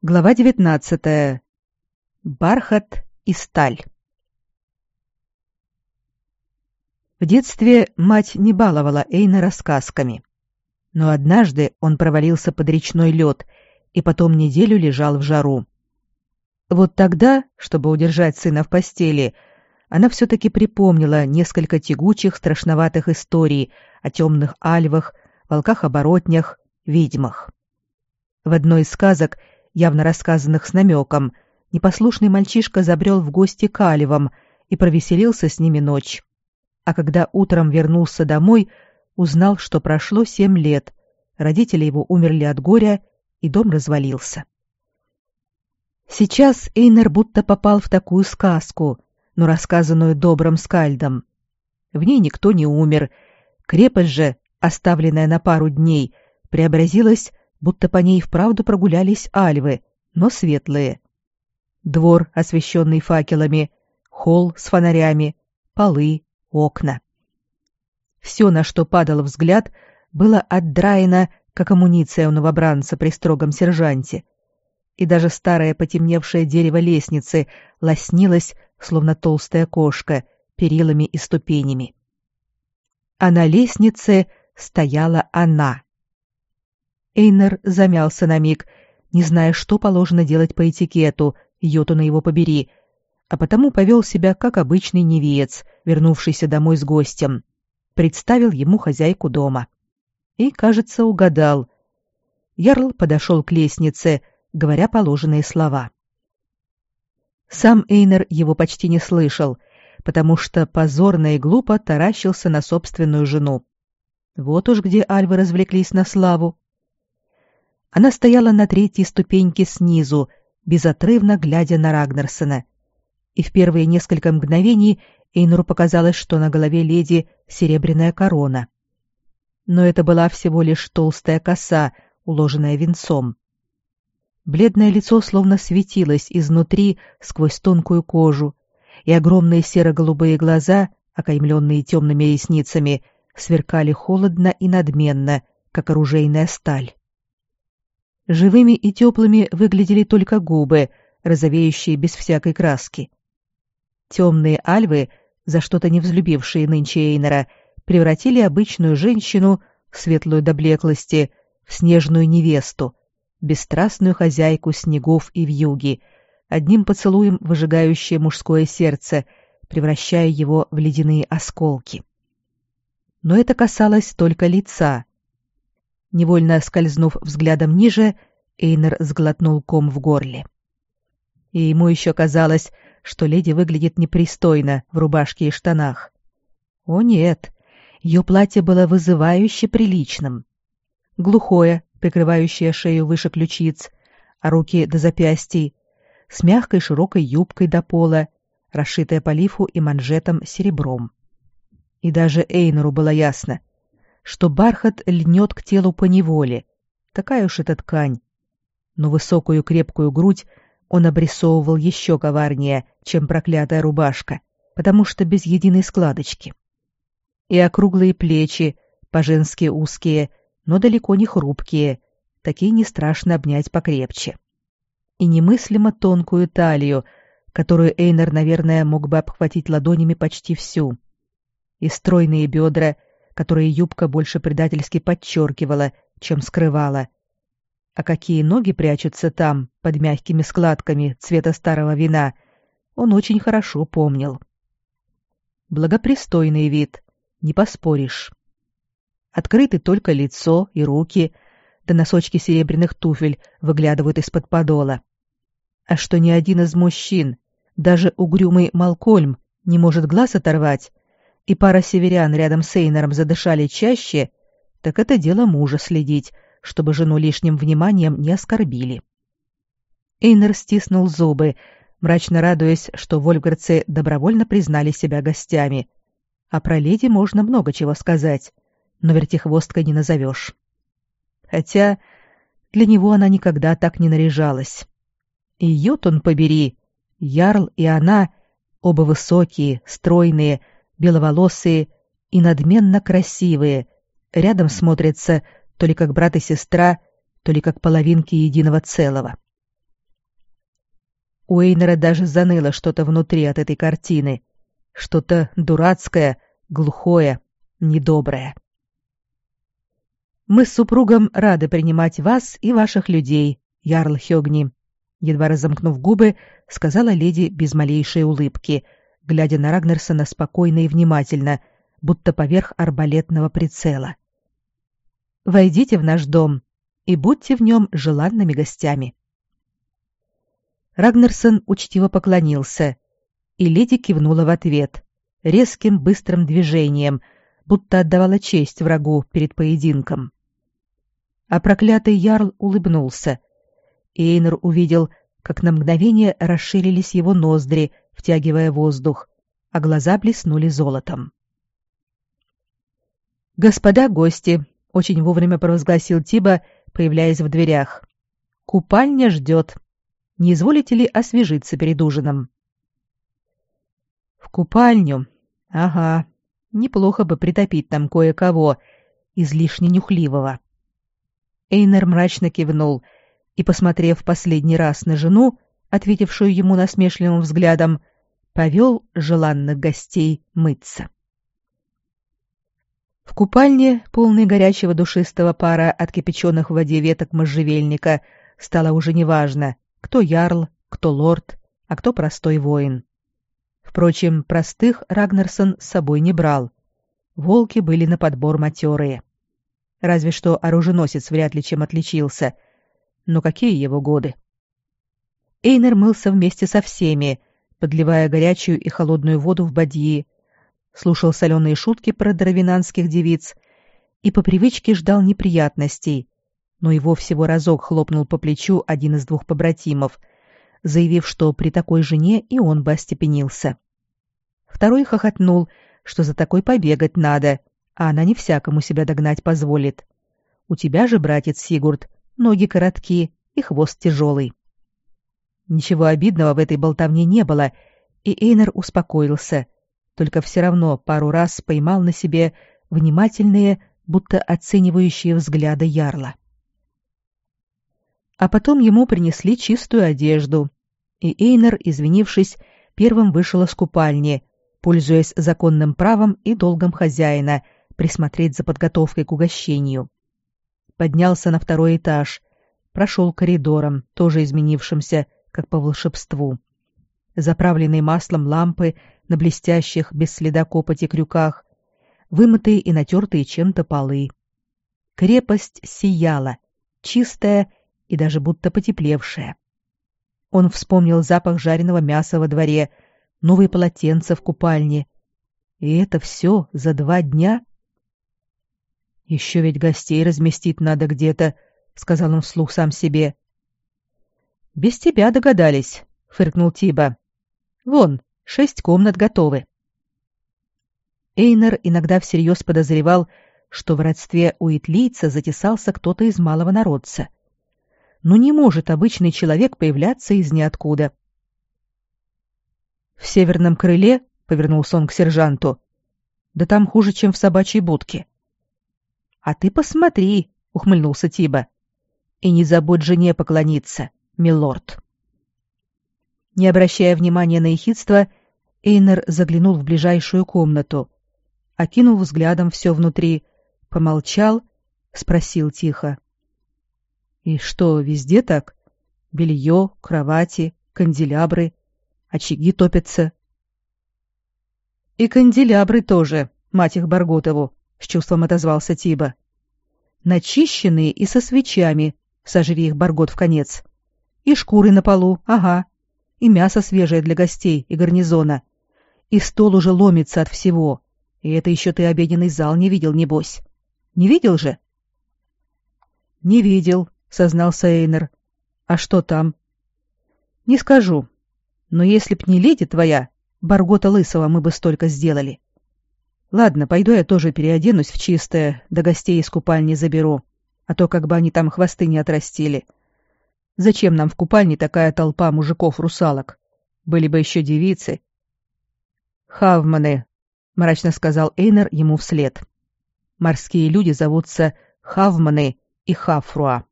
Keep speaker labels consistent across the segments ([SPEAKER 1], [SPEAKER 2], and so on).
[SPEAKER 1] Глава 19. Бархат и сталь. В детстве мать не баловала Эйна рассказками. Но однажды он провалился под речной лед и потом неделю лежал в жару. Вот тогда, чтобы удержать сына в постели, она все-таки припомнила несколько тягучих, страшноватых историй о темных альвах, волках-оборотнях, ведьмах. В одной из сказок – явно рассказанных с намеком, непослушный мальчишка забрел в гости к Алевам и провеселился с ними ночь. А когда утром вернулся домой, узнал, что прошло семь лет, родители его умерли от горя, и дом развалился. Сейчас Эйнер будто попал в такую сказку, но рассказанную добрым скальдом. В ней никто не умер, крепость же, оставленная на пару дней, преобразилась будто по ней вправду прогулялись альвы, но светлые. Двор, освещенный факелами, холл с фонарями, полы, окна. Все, на что падал взгляд, было отдраено, как амуниция у новобранца при строгом сержанте. И даже старое потемневшее дерево лестницы лоснилось, словно толстая кошка, перилами и ступенями. А на лестнице стояла она — Эйнер замялся на миг, не зная, что положено делать по этикету, йоту на его побери, а потому повел себя как обычный невеец, вернувшийся домой с гостем. Представил ему хозяйку дома. И, кажется, угадал. Ярл подошел к лестнице, говоря положенные слова. Сам Эйнер его почти не слышал, потому что позорно и глупо таращился на собственную жену. Вот уж где альвы развлеклись на славу. Она стояла на третьей ступеньке снизу, безотрывно глядя на Рагнарсона. И в первые несколько мгновений Эйнуру показалось, что на голове леди серебряная корона. Но это была всего лишь толстая коса, уложенная венцом. Бледное лицо словно светилось изнутри сквозь тонкую кожу, и огромные серо-голубые глаза, окаймленные темными ресницами, сверкали холодно и надменно, как оружейная сталь. Живыми и теплыми выглядели только губы, розовеющие без всякой краски. Темные альвы, за что-то не взлюбившие нынче Эйнера, превратили обычную женщину, светлую до блеклости, в снежную невесту, бесстрастную хозяйку снегов и вьюги, одним поцелуем выжигающее мужское сердце, превращая его в ледяные осколки. Но это касалось только лица, Невольно скользнув взглядом ниже, Эйнер сглотнул ком в горле. И ему еще казалось, что леди выглядит непристойно в рубашке и штанах. О нет, ее платье было вызывающе приличным. Глухое, прикрывающее шею выше ключиц, а руки до запястий, с мягкой широкой юбкой до пола, расшитая по лифу и манжетом серебром. И даже Эйнеру было ясно, что бархат льнет к телу по неволе. Такая уж эта ткань. Но высокую крепкую грудь он обрисовывал еще коварнее, чем проклятая рубашка, потому что без единой складочки. И округлые плечи, по-женски узкие, но далеко не хрупкие, такие не страшно обнять покрепче. И немыслимо тонкую талию, которую Эйнер, наверное, мог бы обхватить ладонями почти всю. И стройные бедра — которые юбка больше предательски подчеркивала, чем скрывала. А какие ноги прячутся там, под мягкими складками цвета старого вина, он очень хорошо помнил. Благопристойный вид, не поспоришь. Открыты только лицо и руки, да носочки серебряных туфель выглядывают из-под подола. А что ни один из мужчин, даже угрюмый Малкольм, не может глаз оторвать, и пара северян рядом с Эйнером задышали чаще, так это дело мужа следить, чтобы жену лишним вниманием не оскорбили. Эйнер стиснул зубы, мрачно радуясь, что вольфгардцы добровольно признали себя гостями. А про леди можно много чего сказать, но вертихвосткой не назовешь. Хотя для него она никогда так не наряжалась. И он побери, Ярл и она, оба высокие, стройные, беловолосые и надменно красивые, рядом смотрятся то ли как брат и сестра, то ли как половинки единого целого. У Эйнера даже заныло что-то внутри от этой картины. Что-то дурацкое, глухое, недоброе. «Мы с супругом рады принимать вас и ваших людей, Ярл Хёгни», едва разомкнув губы, сказала леди без малейшей улыбки, глядя на Рагнерсона спокойно и внимательно, будто поверх арбалетного прицела. «Войдите в наш дом и будьте в нем желанными гостями». Рагнерсон учтиво поклонился, и леди кивнула в ответ, резким быстрым движением, будто отдавала честь врагу перед поединком. А проклятый ярл улыбнулся. И Эйнер увидел, как на мгновение расширились его ноздри, втягивая воздух, а глаза блеснули золотом. «Господа гости!» — очень вовремя провозгласил Тиба, появляясь в дверях. «Купальня ждет!» Не изволите ли освежиться перед ужином? В купальню. Ага. Неплохо бы притопить там кое-кого, излишне нюхливого. Эйнер мрачно кивнул и, посмотрев последний раз на жену, ответившую ему насмешливым взглядом, повел желанных гостей мыться. В купальне, полной горячего душистого пара от кипяченых в воде веток можжевельника, стало уже неважно, кто ярл, кто лорд, а кто простой воин. Впрочем, простых Рагнарсон с собой не брал. Волки были на подбор матерые. Разве что оруженосец вряд ли чем отличился. Но какие его годы? Эйнер мылся вместе со всеми, подливая горячую и холодную воду в бадьи, слушал соленые шутки про дровинанских девиц и по привычке ждал неприятностей, но его всего разок хлопнул по плечу один из двух побратимов, заявив, что при такой жене и он бы остепенился. Второй хохотнул, что за такой побегать надо, а она не всякому себя догнать позволит. У тебя же, братец Сигурд, ноги коротки и хвост тяжелый. Ничего обидного в этой болтовне не было, и Эйнер успокоился, только все равно пару раз поймал на себе внимательные, будто оценивающие взгляды ярла. А потом ему принесли чистую одежду, и Эйнер, извинившись, первым вышел из купальни, пользуясь законным правом и долгом хозяина присмотреть за подготовкой к угощению. Поднялся на второй этаж, прошел коридором, тоже изменившимся, как по волшебству. Заправленные маслом лампы на блестящих, без следа копоти крюках, вымытые и натертые чем-то полы. Крепость сияла, чистая и даже будто потеплевшая. Он вспомнил запах жареного мяса во дворе, новые полотенца в купальне. И это все за два дня? Еще ведь гостей разместить надо где-то, сказал он вслух сам себе. Без тебя догадались, фыркнул Тиба. Вон, шесть комнат готовы. Эйнер иногда всерьез подозревал, что в родстве у итлийца затесался кто-то из малого народца но не может обычный человек появляться из ниоткуда. В северном крыле, повернулся он к сержанту, да там хуже, чем в собачьей будке. А ты посмотри, ухмыльнулся Тиба. И не забудь жене поклониться, милорд. Не обращая внимания на ехидство, Эйнер заглянул в ближайшую комнату, окинул взглядом все внутри, помолчал, спросил тихо: и что, везде так? Белье, кровати, канделябры, очаги топятся. И канделябры тоже, мать их Барготову, с чувством отозвался Тиба. Начищенные и со свечами, сожри их Баргот в конец. И шкуры на полу, ага. И мясо свежее для гостей и гарнизона. И стол уже ломится от всего. И это еще ты обеденный зал не видел, небось. Не видел же? Не видел, — сознался Эйнер. «А что там?» «Не скажу. Но если б не леди твоя, Баргота Лысого мы бы столько сделали. Ладно, пойду я тоже переоденусь в чистое, до гостей из купальни заберу, а то как бы они там хвосты не отрастили. Зачем нам в купальне такая толпа мужиков-русалок? Были бы еще девицы». «Хавманы», — мрачно сказал Эйнер ему вслед. «Морские люди зовутся Хавманы и Хафруа».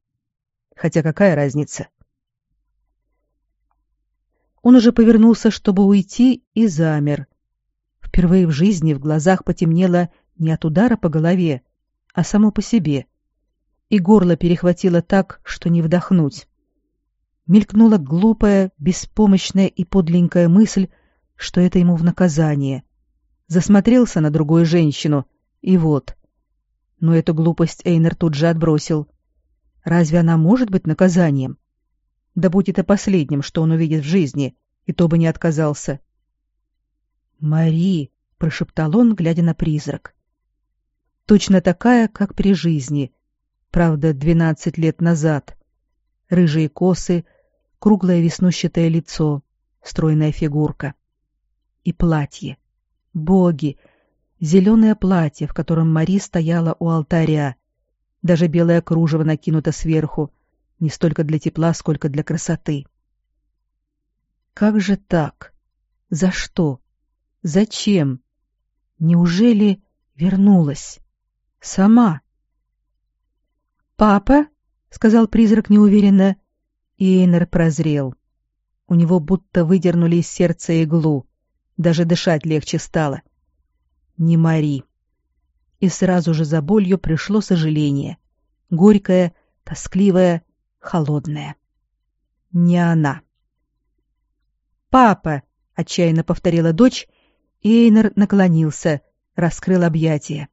[SPEAKER 1] Хотя какая разница? Он уже повернулся, чтобы уйти, и замер. Впервые в жизни в глазах потемнело не от удара по голове, а само по себе. И горло перехватило так, что не вдохнуть. Мелькнула глупая, беспомощная и подленькая мысль, что это ему в наказание. Засмотрелся на другую женщину, и вот. Но эту глупость Эйнер тут же отбросил. Разве она может быть наказанием? Да будь это последним, что он увидит в жизни, и то бы не отказался. «Мари!» — прошептал он, глядя на призрак. «Точно такая, как при жизни. Правда, двенадцать лет назад. Рыжие косы, круглое веснущатое лицо, стройная фигурка. И платье. Боги! Зеленое платье, в котором Мари стояла у алтаря. Даже белое кружево накинуто сверху, не столько для тепла, сколько для красоты. Как же так? За что? Зачем? Неужели вернулась? Сама? «Папа?» — сказал призрак неуверенно, и Эйнер прозрел. У него будто выдернули из сердца иглу. Даже дышать легче стало. Не Мари. И сразу же за болью пришло сожаление. Горькое, тоскливое, холодное. Не она. «Папа!» — отчаянно повторила дочь, и Эйнер наклонился, раскрыл объятия.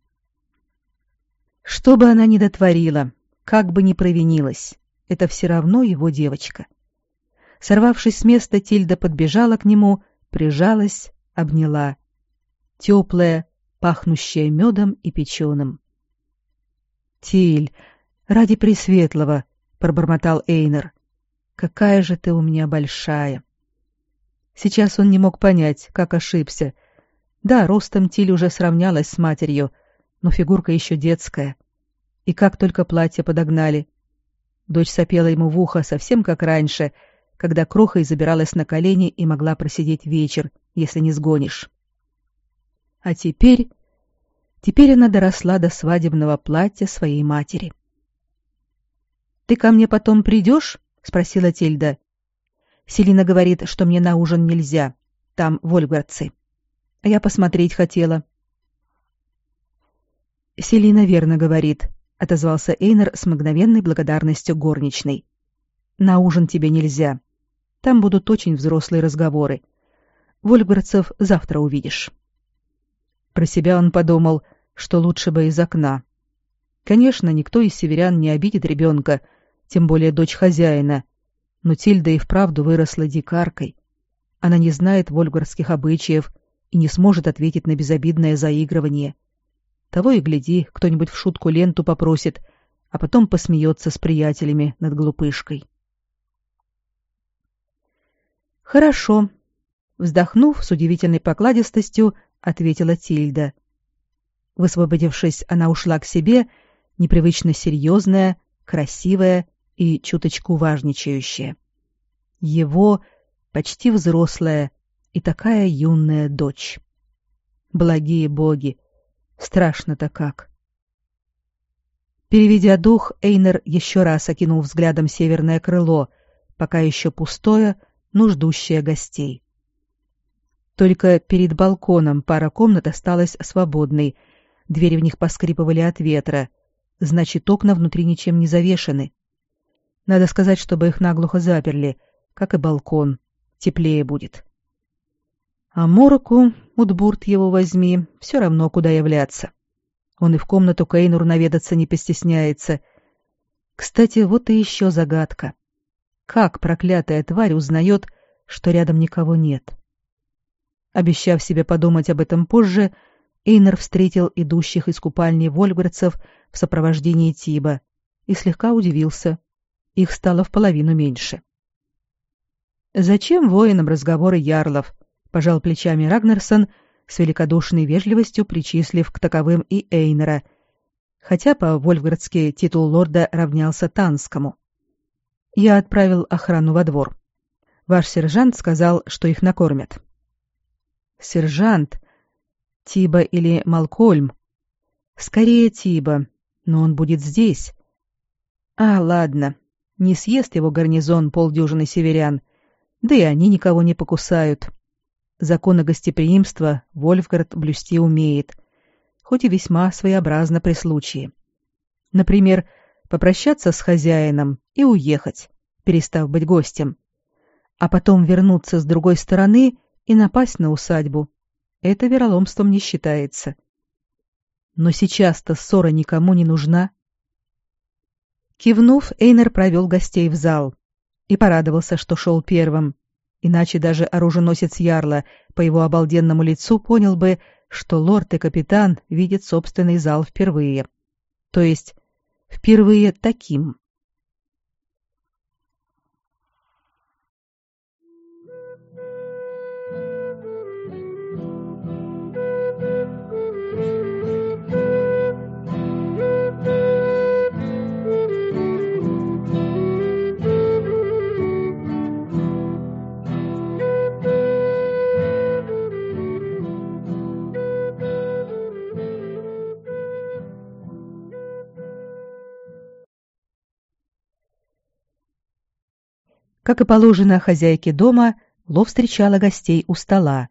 [SPEAKER 1] Что бы она ни дотворила, как бы ни провинилась, это все равно его девочка. Сорвавшись с места, Тильда подбежала к нему, прижалась, обняла. Теплая, пахнущая медом и печеным. «Тиль, ради Пресветлого!» — пробормотал Эйнер. «Какая же ты у меня большая!» Сейчас он не мог понять, как ошибся. Да, ростом Тиль уже сравнялась с матерью, но фигурка еще детская. И как только платье подогнали. Дочь сопела ему в ухо совсем как раньше, когда крохой забиралась на колени и могла просидеть вечер, если не сгонишь. А теперь... Теперь она доросла до свадебного платья своей матери. «Ты ко мне потом придешь?» — спросила Тильда. Селина говорит, что мне на ужин нельзя. Там вольгарцы. А я посмотреть хотела. Селина верно говорит, отозвался Эйнер с мгновенной благодарностью горничной. На ужин тебе нельзя. Там будут очень взрослые разговоры. Вольгарцев завтра увидишь. Про себя он подумал, что лучше бы из окна. Конечно, никто из северян не обидит ребенка, тем более дочь хозяина, но Тильда и вправду выросла дикаркой. Она не знает вольгарских обычаев и не сможет ответить на безобидное заигрывание. Того и гляди, кто-нибудь в шутку ленту попросит, а потом посмеется с приятелями над глупышкой. «Хорошо», — вздохнув с удивительной покладистостью, ответила Тильда. Высвободившись, она ушла к себе, непривычно серьезная, красивая и чуточку важничающая. Его почти взрослая и такая юная дочь. Благие боги! Страшно-то как! Переведя дух, Эйнер еще раз окинул взглядом северное крыло, пока еще пустое, но ждущее гостей. Только перед балконом пара комнат осталась свободной, двери в них поскрипывали от ветра, значит, окна внутри ничем не завешены. Надо сказать, чтобы их наглухо заперли, как и балкон. Теплее будет. А Мороку, Удбурт его возьми, все равно куда являться. Он и в комнату Кейнуру наведаться не постесняется. Кстати, вот и еще загадка. Как проклятая тварь узнает, что рядом никого нет? Обещав себе подумать об этом позже, Эйнер встретил идущих из купальни вольгарцев в сопровождении Тиба и слегка удивился — их стало в половину меньше. «Зачем воинам разговоры ярлов?» — пожал плечами Рагнерсон, с великодушной вежливостью причислив к таковым и Эйнера, хотя по-вольфградски титул лорда равнялся Танскому. Я отправил охрану во двор. Ваш сержант сказал, что их накормят. Сержант? Тиба или Малкольм? Скорее Тиба, но он будет здесь. А, ладно, не съест его гарнизон полдюжины северян. Да и они никого не покусают. Законы гостеприимства Вольфгард блюсти умеет, хоть и весьма своеобразно при случае. Например, попрощаться с хозяином и уехать, перестав быть гостем, а потом вернуться с другой стороны и напасть на усадьбу. Это вероломством не считается. Но сейчас-то ссора никому не нужна. Кивнув, Эйнер провел гостей в зал и порадовался, что шел первым. Иначе даже оруженосец Ярла по его обалденному лицу понял бы, что лорд и капитан видят собственный зал впервые. То есть впервые таким. Как и положено хозяйке дома, Ло встречала гостей у стола.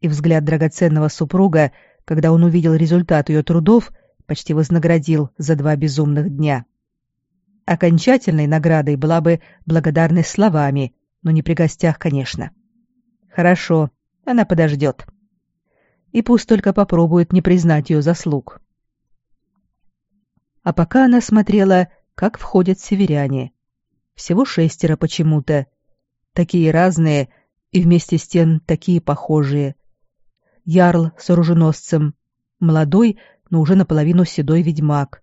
[SPEAKER 1] И взгляд драгоценного супруга, когда он увидел результат ее трудов, почти вознаградил за два безумных дня. Окончательной наградой была бы благодарность словами, но не при гостях, конечно. Хорошо, она подождет. И пусть только попробует не признать ее заслуг. А пока она смотрела, как входят северяне — всего шестеро почему-то. Такие разные и вместе с тем такие похожие. Ярл с оруженосцем, молодой, но уже наполовину седой ведьмак,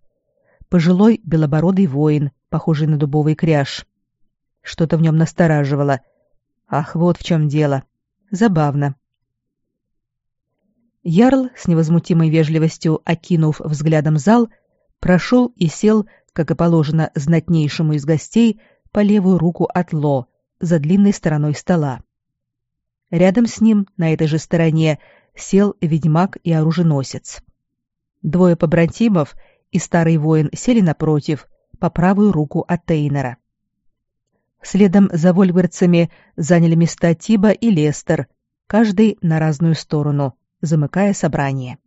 [SPEAKER 1] пожилой белобородый воин, похожий на дубовый кряж. Что-то в нем настораживало. Ах, вот в чем дело. Забавно. Ярл, с невозмутимой вежливостью окинув взглядом зал, прошел и сел, как и положено знатнейшему из гостей, по левую руку от Ло, за длинной стороной стола. Рядом с ним, на этой же стороне, сел ведьмак и оруженосец. Двое побратимов и старый воин сели напротив, по правую руку от Тейнера. Следом за вольверцами заняли места Тиба и Лестер, каждый на разную сторону, замыкая собрание.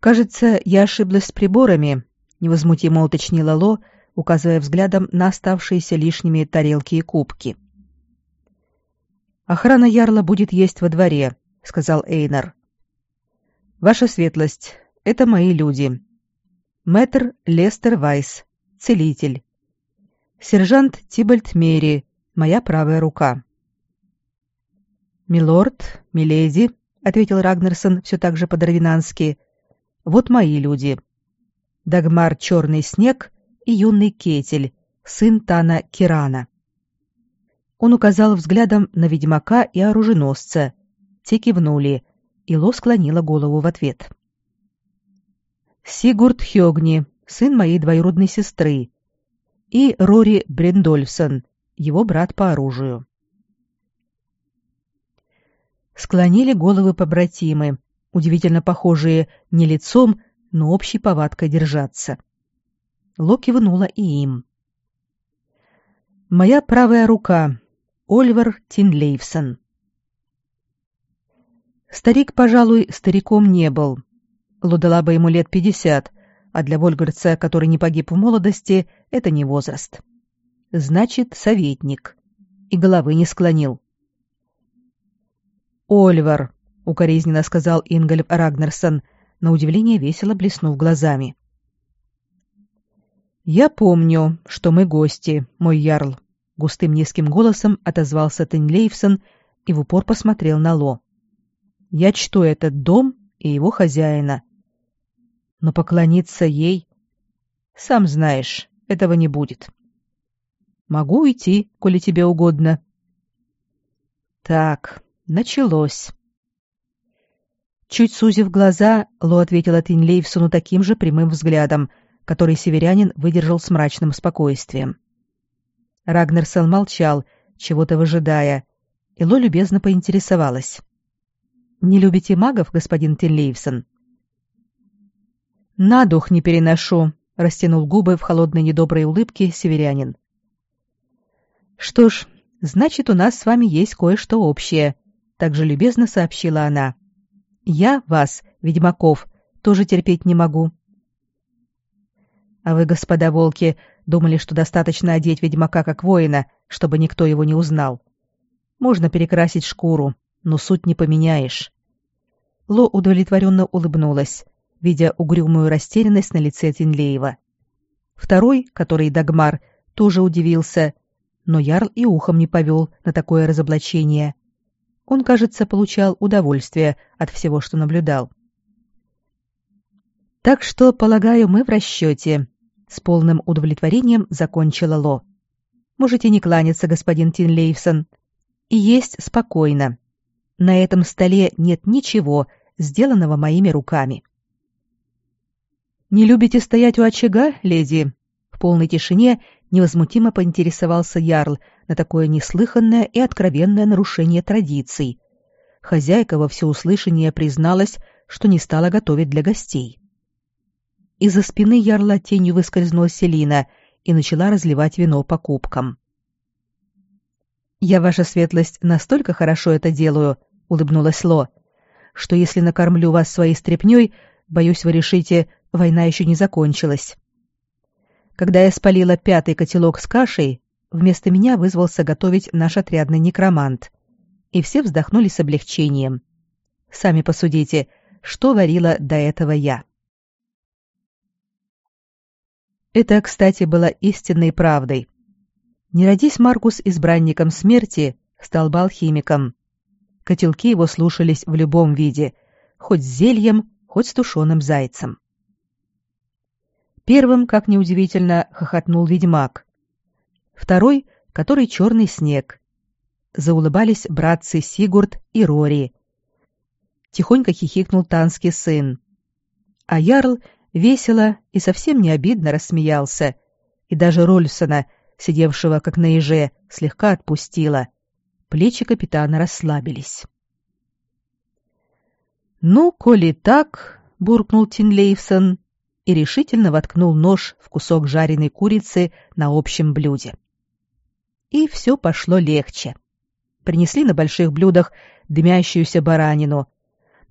[SPEAKER 1] «Кажется, я ошиблась с приборами», — невозмутимо уточнила Ло, — указывая взглядом на оставшиеся лишними тарелки и кубки. «Охрана ярла будет есть во дворе», — сказал Эйнар. «Ваша светлость, это мои люди. Мэтр Лестер Вайс, целитель. Сержант Тибальд Мери, моя правая рука». «Милорд, миледи», — ответил Рагнерсон все так же по-дарвинански, — «вот мои люди. Дагмар Черный Снег и юный Кетель, сын Тана Кирана. Он указал взглядом на ведьмака и оруженосца. Те кивнули, и Ло склонила голову в ответ. Сигурд Хёгни, сын моей двоюродной сестры, и Рори Брендольфсон, его брат по оружию. Склонили головы побратимы, удивительно похожие не лицом, но общей повадкой держаться. Ло кивнула и им. «Моя правая рука. Ольвер Тинлейвсон». Старик, пожалуй, стариком не был. Ло дала бы ему лет пятьдесят, а для Вольгарца, который не погиб в молодости, это не возраст. Значит, советник. И головы не склонил. «Ольвар», — укоризненно сказал Ингольф Рагнерсон, на удивление весело блеснув глазами. «Я помню, что мы гости, мой ярл», — густым низким голосом отозвался Тенлейфсон и в упор посмотрел на Ло. «Я чту этот дом и его хозяина. Но поклониться ей... Сам знаешь, этого не будет. Могу уйти, коли тебе угодно». «Так, началось». Чуть сузив глаза, Ло ответила Тинлейфсону таким же прямым взглядом — который северянин выдержал с мрачным спокойствием. Рагнерсон молчал, чего-то выжидая, и Ло любезно поинтересовалась. «Не любите магов, господин Тинлейвсон?» «На дух не переношу», — растянул губы в холодной недоброй улыбке северянин. «Что ж, Значит, у нас с вами есть кое-что общее, также любезно сообщила она. Я вас, ведьмаков, тоже терпеть не могу. А вы, господа волки, думали, что достаточно одеть ведьмака как воина, чтобы никто его не узнал. Можно перекрасить шкуру, но суть не поменяешь. Ло удовлетворенно улыбнулась, видя угрюмую растерянность на лице Тинлеева. Второй, который Дагмар, тоже удивился, но Ярл и ухом не повел на такое разоблачение. Он, кажется, получал удовольствие от всего, что наблюдал. «Так что, полагаю, мы в расчете», — с полным удовлетворением закончила Ло. «Можете не кланяться, господин Тинлейвсон, и есть спокойно. На этом столе нет ничего, сделанного моими руками». «Не любите стоять у очага, леди?» В полной тишине невозмутимо поинтересовался Ярл на такое неслыханное и откровенное нарушение традиций. Хозяйка во всеуслышание призналась, что не стала готовить для гостей. Из-за спины Ярла тенью выскользнула Селина и начала разливать вино по кубкам. «Я, ваша светлость, настолько хорошо это делаю», — улыбнулась Ло, «что если накормлю вас своей стряпнёй, боюсь, вы решите, война еще не закончилась. Когда я спалила пятый котелок с кашей, вместо меня вызвался готовить наш отрядный некромант. И все вздохнули с облегчением. Сами посудите, что варила до этого я. Это, кстати, было истинной правдой. Не родись Маркус избранником смерти, стал бы алхимиком. Котелки его слушались в любом виде, хоть с зельем, хоть с тушеным зайцем. Первым, как неудивительно, хохотнул ведьмак. Второй, который черный снег. Заулыбались братцы Сигурд и Рори. Тихонько хихикнул танский сын. А Ярл весело и совсем не обидно рассмеялся, и даже Рольфсона, сидевшего как на еже, слегка отпустила. Плечи капитана расслабились. «Ну, коли так», — буркнул Тинлейвсон, и решительно воткнул нож в кусок жареной курицы на общем блюде. И все пошло легче. Принесли на больших блюдах дымящуюся баранину.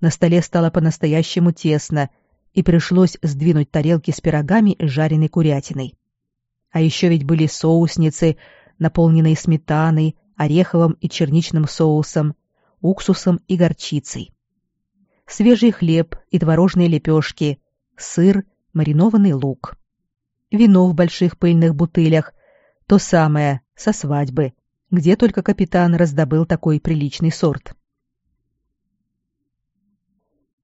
[SPEAKER 1] На столе стало по-настоящему тесно, и пришлось сдвинуть тарелки с пирогами и жареной курятиной. А еще ведь были соусницы, наполненные сметаной, ореховым и черничным соусом, уксусом и горчицей. Свежий хлеб и творожные лепешки, сыр маринованный лук. Вино в больших пыльных бутылях, то самое, со свадьбы, где только капитан раздобыл такой приличный сорт.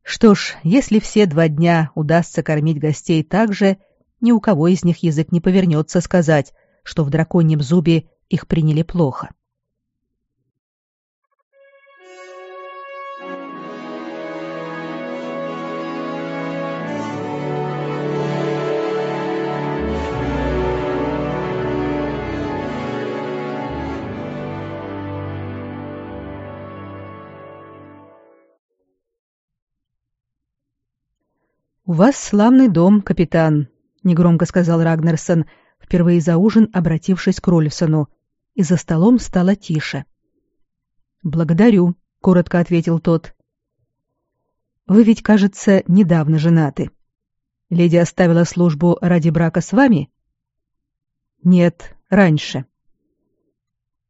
[SPEAKER 1] Что ж, если все два дня удастся кормить гостей так же, ни у кого из них язык не повернется сказать, что в драконьем зубе их приняли плохо. — «У вас славный дом, капитан», — негромко сказал Рагнерсон, впервые за ужин обратившись к Рольфсону, и за столом стало тише. «Благодарю», — коротко ответил тот. «Вы ведь, кажется, недавно женаты. Леди оставила службу ради брака с вами?» «Нет, раньше».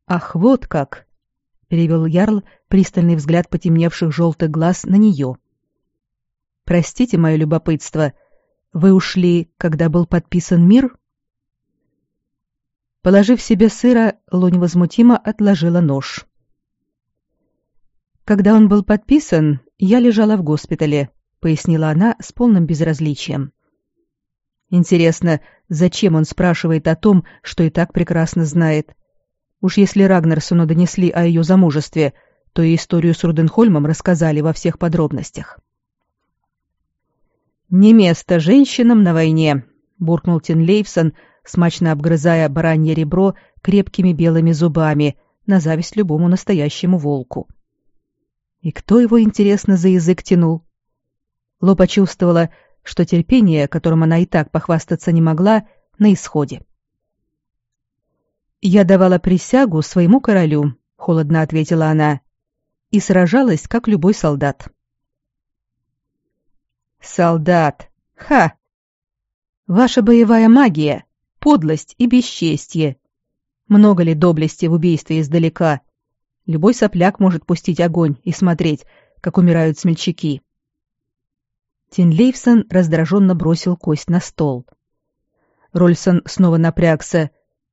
[SPEAKER 1] «Ах, вот как!» — перевел Ярл пристальный взгляд потемневших желтых глаз на нее. Простите мое любопытство. Вы ушли, когда был подписан мир? Положив себе сыра, Лу невозмутимо отложила нож. Когда он был подписан, я лежала в госпитале, пояснила она с полным безразличием. Интересно, зачем он спрашивает о том, что и так прекрасно знает? Уж если Рагнарсону донесли о ее замужестве, то и историю с Руденхольмом рассказали во всех подробностях. «Не место женщинам на войне», — буркнул Тинлейвсон, смачно обгрызая баранье ребро крепкими белыми зубами, на зависть любому настоящему волку. И кто его, интересно, за язык тянул? Ло почувствовала, что терпение, которым она и так похвастаться не могла, на исходе. Я давала присягу своему королю, холодно ответила она, и сражалась, как любой солдат. Солдат. Ха. Ваша боевая магия, подлость и бесчестье. Много ли доблести в убийстве издалека? Любой сопляк может пустить огонь и смотреть, как умирают смельчаки. Тинлейвсон раздраженно бросил кость на стол. Рольсон снова напрягся,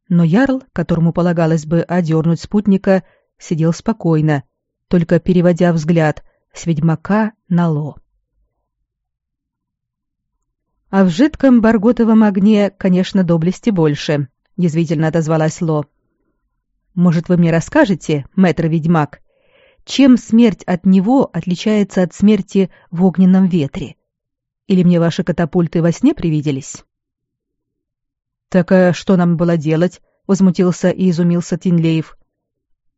[SPEAKER 1] но Ярл, которому полагалось бы одернуть спутника, сидел спокойно, только переводя взгляд с ведьмака на Ло. А в жидком барготовом огне, конечно, доблести больше, язвительно отозвалась Ло. Может, вы мне расскажете, мэтр-ведьмак, чем смерть от него отличается от смерти в огненном ветре? Или мне ваши катапульты во сне привиделись? Так а что нам было делать? возмутился и изумился Тинлеев.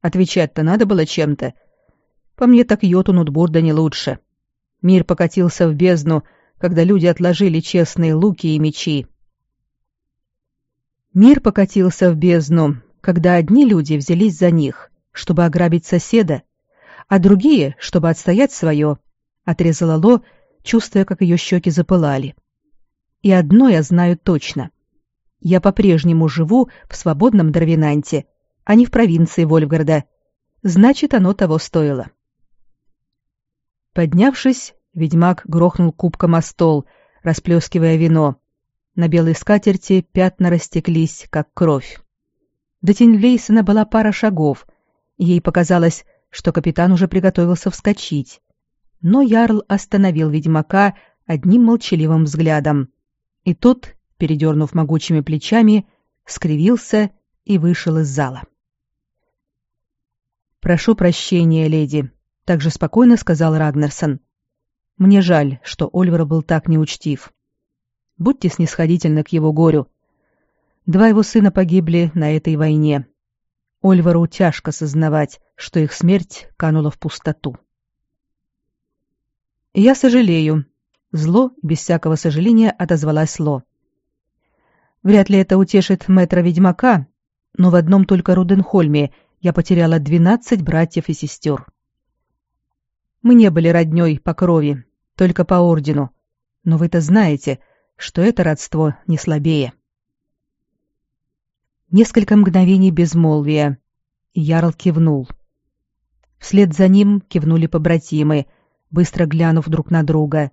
[SPEAKER 1] Отвечать-то надо было чем-то. По мне так Йотун Утбурда не лучше. Мир покатился в бездну, когда люди отложили честные луки и мечи. Мир покатился в бездну, когда одни люди взялись за них, чтобы ограбить соседа, а другие, чтобы отстоять свое, отрезала Ло, чувствуя, как ее щеки запылали. И одно я знаю точно. Я по-прежнему живу в свободном Дарвинанте, а не в провинции Вольфгорода. Значит, оно того стоило. Поднявшись, ведьмак грохнул кубком о стол, расплескивая вино. На белой скатерти пятна растеклись, как кровь. До Тинлейсона была пара шагов. Ей показалось, что капитан уже приготовился вскочить но Ярл остановил ведьмака одним молчаливым взглядом, и тот, передернув могучими плечами, скривился и вышел из зала. «Прошу прощения, леди», — также спокойно сказал Рагнерсон. «Мне жаль, что Ольвер был так неучтив. Будьте снисходительны к его горю. Два его сына погибли на этой войне. Ольвару тяжко сознавать, что их смерть канула в пустоту». «Я сожалею». Зло, без всякого сожаления, отозвалась Ло. «Вряд ли это утешит мэтра-ведьмака, но в одном только Руденхольме я потеряла двенадцать братьев и сестер. Мы не были роднёй по крови, только по ордену, но вы-то знаете, что это родство не слабее». Несколько мгновений безмолвия, Ярл кивнул. Вслед за ним кивнули побратимы — быстро глянув друг на друга,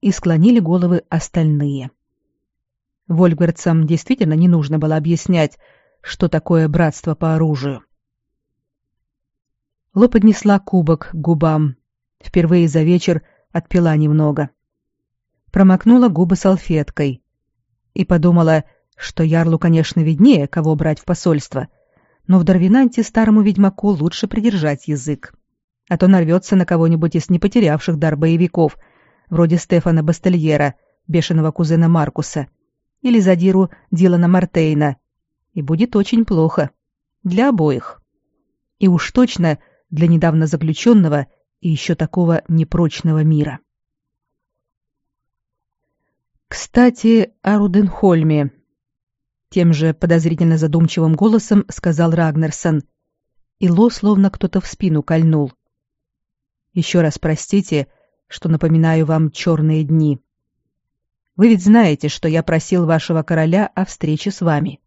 [SPEAKER 1] и склонили головы остальные. Вольгардцам действительно не нужно было объяснять, что такое братство по оружию. Ло поднесла кубок к губам. Впервые за вечер отпила немного. Промокнула губы салфеткой и подумала, что Ярлу, конечно, виднее, кого брать в посольство, но в Дарвинанте старому ведьмаку лучше придержать язык а то нарвется на кого-нибудь из не потерявших дар боевиков, вроде Стефана Бастельера, бешеного кузена Маркуса, или задиру Дилана Мартейна, и будет очень плохо. Для обоих. И уж точно для недавно заключенного и еще такого непрочного мира. «Кстати, о Руденхольме», — тем же подозрительно задумчивым голосом сказал Рагнерсон, и Ло словно кто-то в спину кольнул. Еще раз простите, что напоминаю вам черные дни. Вы ведь знаете, что я просил вашего короля о встрече с вами.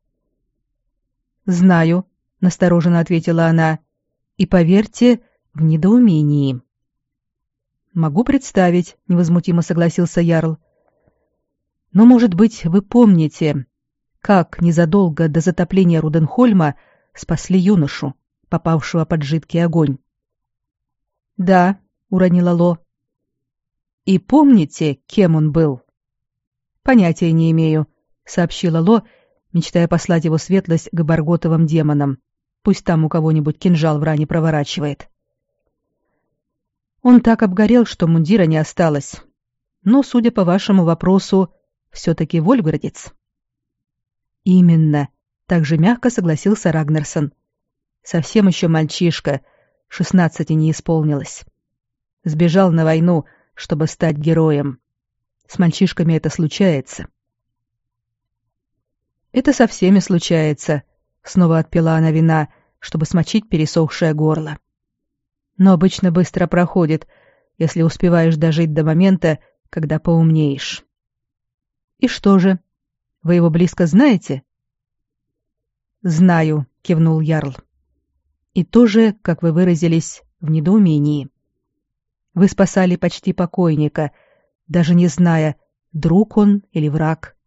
[SPEAKER 1] Знаю, настороженно ответила она, и поверьте, в недоумении. Могу представить, невозмутимо согласился ярл. Но, может быть, вы помните, как незадолго до затопления Руденхольма спасли юношу, попавшего под жидкий огонь. Да, уронила Ло. И помните, кем он был? Понятия не имею, сообщила Ло, мечтая послать его светлость к барготовым демонам. Пусть там у кого-нибудь кинжал в ране проворачивает. Он так обгорел, что мундира не осталось. Но, судя по вашему вопросу, все-таки вольгородец. Именно, так же мягко согласился Рагнерсон. Совсем еще мальчишка, шестнадцати не исполнилось. Сбежал на войну, чтобы стать героем. С мальчишками это случается. Это со всеми случается, снова отпила она вина, чтобы смочить пересохшее горло. Но обычно быстро проходит, если успеваешь дожить до момента, когда поумнеешь. И что же? Вы его близко знаете? Знаю, кивнул Ярл. И тоже, как вы выразились, в недоумении. Вы спасали почти покойника, даже не зная, друг он или враг.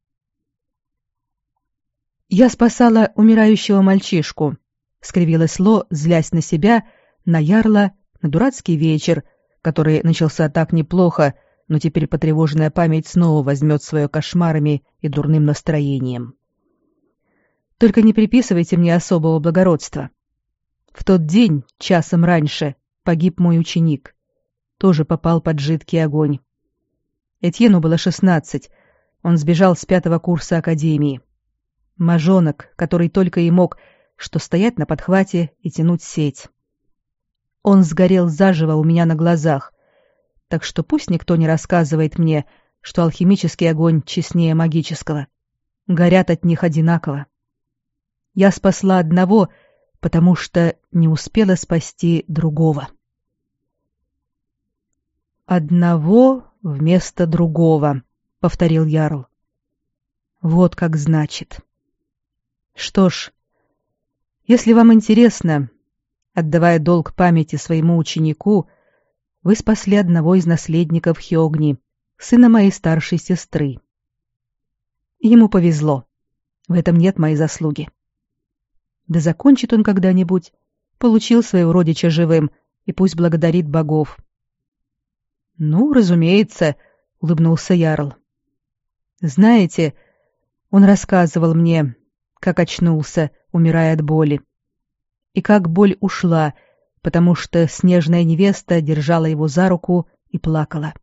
[SPEAKER 1] Я спасала умирающего мальчишку, скривилась Ло, злясь на себя, на Ярла, на дурацкий вечер, который начался так неплохо, но теперь потревоженная память снова возьмет свое кошмарами и дурным настроением. Только не приписывайте мне особого благородства. В тот день, часом раньше, погиб мой ученик. Тоже попал под жидкий огонь. Этьену было шестнадцать. Он сбежал с пятого курса академии. Мажонок, который только и мог, что стоять на подхвате и тянуть сеть. Он сгорел заживо у меня на глазах, так что пусть никто не рассказывает мне, что алхимический огонь честнее магического. Горят от них одинаково. Я спасла одного, потому что не успела спасти другого. «Одного вместо другого», — повторил Ярл. «Вот как значит». «Что ж, если вам интересно, отдавая долг памяти своему ученику, вы спасли одного из наследников Хёгни, сына моей старшей сестры. Ему повезло. В этом нет моей заслуги. Да закончит он когда-нибудь, получил своего родича живым, и пусть благодарит богов. Ну, разумеется, улыбнулся Ярл. Знаете, он рассказывал мне, как очнулся, умирая от боли. И как боль ушла, потому что снежная невеста держала его за руку и плакала.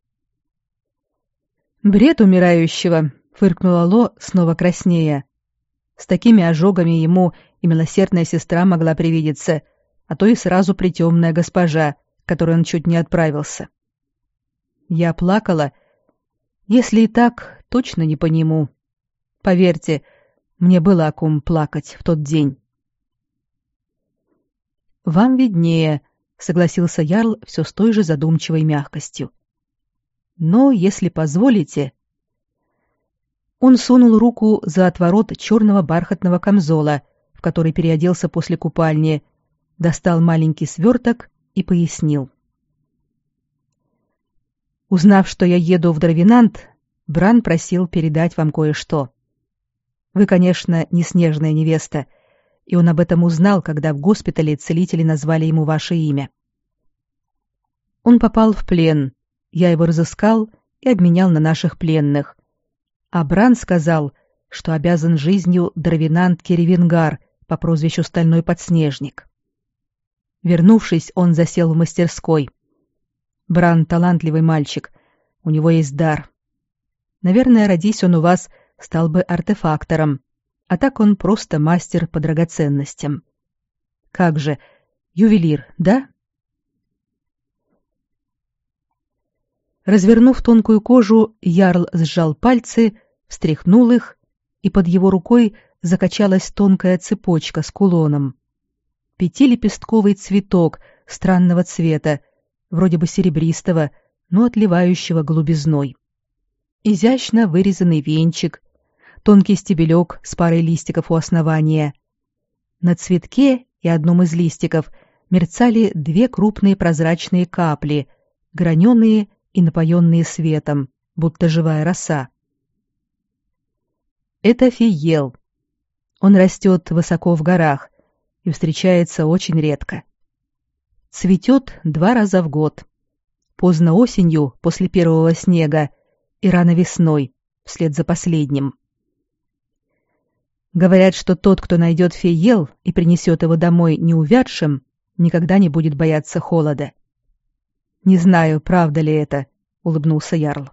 [SPEAKER 1] «Бред умирающего!» — фыркнула Ло, снова краснея. С такими ожогами ему и милосердная сестра могла привидеться, а то и сразу притемная госпожа, которой он чуть не отправился. Я плакала. Если и так, точно не по нему. Поверьте, мне было о ком плакать в тот день. «Вам виднее», — согласился Ярл все с той же задумчивой мягкостью. «Но, если позволите...» Он сунул руку за отворот черного бархатного камзола, в который переоделся после купальни, достал маленький сверток и пояснил. Узнав, что я еду в Дравинант, Бран просил передать вам кое-что. Вы, конечно, не снежная невеста, — и он об этом узнал, когда в госпитале целители назвали ему ваше имя. Он попал в плен. Я его разыскал и обменял на наших пленных. А Бран сказал, что обязан жизнью дровинантке Ревенгар по прозвищу Стальной Подснежник. Вернувшись, он засел в мастерской. Бран талантливый мальчик, у него есть дар. Наверное, родись он у вас, стал бы артефактором, а так он просто мастер по драгоценностям. Как же, ювелир, да? Развернув тонкую кожу, Ярл сжал пальцы, встряхнул их, и под его рукой закачалась тонкая цепочка с кулоном. Пятилепестковый цветок странного цвета, вроде бы серебристого, но отливающего голубизной. Изящно вырезанный венчик, тонкий стебелек с парой листиков у основания. На цветке и одном из листиков мерцали две крупные прозрачные капли, граненые и напоенные светом, будто живая роса. Это фиел. Он растет высоко в горах и встречается очень редко. Цветет два раза в год. Поздно осенью, после первого снега, и рано весной, вслед за последним. Говорят, что тот, кто найдет феел и принесет его домой неувядшим, никогда не будет бояться холода. Не знаю, правда ли это, улыбнулся Ярл.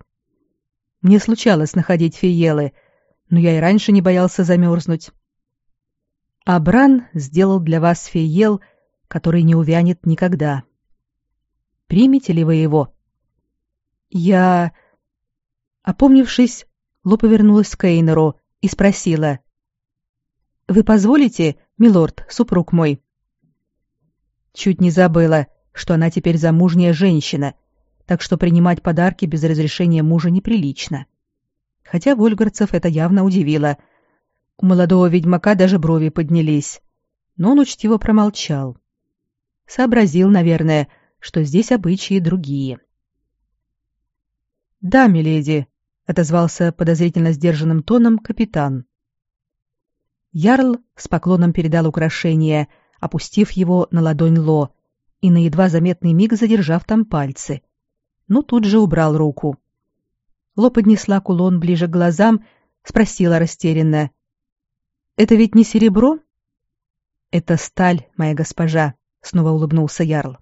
[SPEAKER 1] Мне случалось находить фиелы, но я и раньше не боялся замерзнуть. А Бран сделал для вас фиел, который не увянет никогда. Примете ли вы его? Я... Опомнившись, Ло повернулась к Эйнеру и спросила, вы позволите, Милорд, супруг мой. Чуть не забыла, что она теперь замужняя женщина, так что принимать подарки без разрешения мужа неприлично. Хотя вольгарцев это явно удивило. У молодого ведьмака даже брови поднялись, но он учтиво промолчал. Сообразил, наверное, что здесь обычаи другие. «Да, миледи», — отозвался подозрительно сдержанным тоном капитан. Ярл с поклоном передал украшение, опустив его на ладонь Ло и на едва заметный миг задержав там пальцы. Но тут же убрал руку. Ло поднесла кулон ближе к глазам, спросила растерянно. «Это ведь не серебро?» «Это сталь, моя госпожа», — снова улыбнулся Ярл.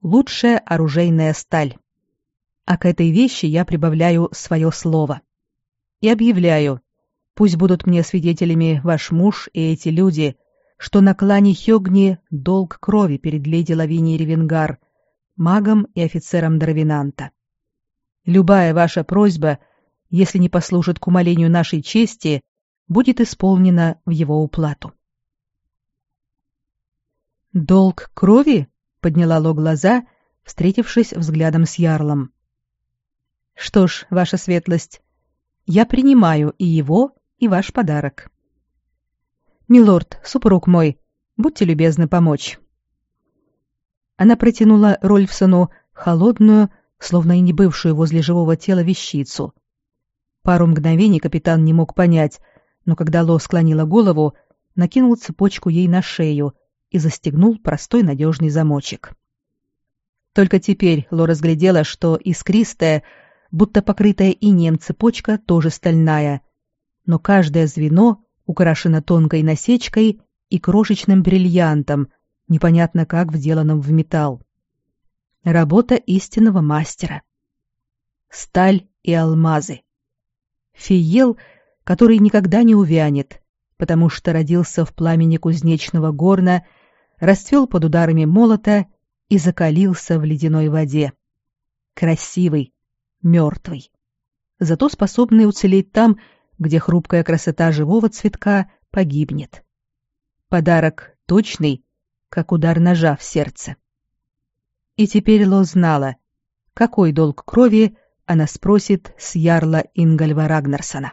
[SPEAKER 1] «Лучшая оружейная сталь. А к этой вещи я прибавляю свое слово. И объявляю, Пусть будут мне свидетелями ваш муж и эти люди, что на клане Хёгни долг крови перед леди Лавинией Ревенгар, магом и офицером Дравинанта. Любая ваша просьба, если не послужит к умолению нашей чести, будет исполнена в его уплату. «Долг крови?» — подняла Ло глаза, встретившись взглядом с Ярлом. «Что ж, ваша светлость, я принимаю и его, и ваш подарок. Милорд, супруг мой, будьте любезны помочь. Она протянула Рольфсону холодную, словно и не бывшую возле живого тела вещицу. Пару мгновений капитан не мог понять, но когда Ло склонила голову, накинул цепочку ей на шею и застегнул простой надежный замочек. Только теперь Ло разглядела, что искристая, будто покрытая инеем цепочка тоже стальная — но каждое звено украшено тонкой насечкой и крошечным бриллиантом, непонятно как вделанным в металл. Работа истинного мастера. Сталь и алмазы. Фиел, который никогда не увянет, потому что родился в пламени кузнечного горна, расцвел под ударами молота и закалился в ледяной воде. Красивый, мертвый. Зато способный уцелеть там, где хрупкая красота живого цветка погибнет. Подарок точный, как удар ножа в сердце. И теперь Ло знала, какой долг крови она спросит с ярла Ингольва Рагнарсона.